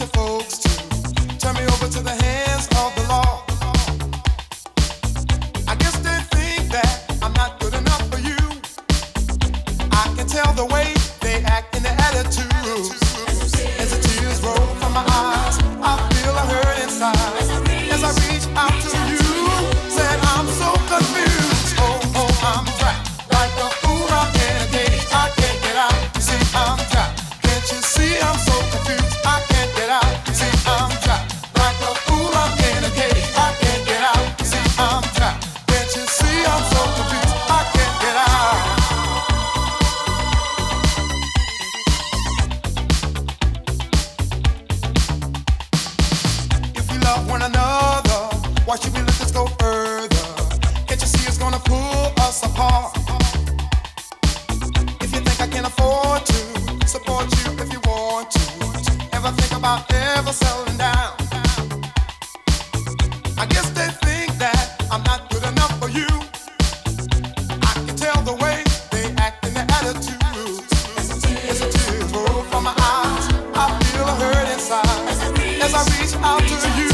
your folks to turn me over to the hands of the law. love another. Why should we let this go further? Can't you see it's gonna pull us apart? If you think I can afford to support you if you want to, ever think about ever? I guess they think that I'm not good enough for you. I can tell the way they act and their attitudes. As the tears roll from my eyes, I feel hurt inside as I reach out to you.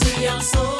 crianças.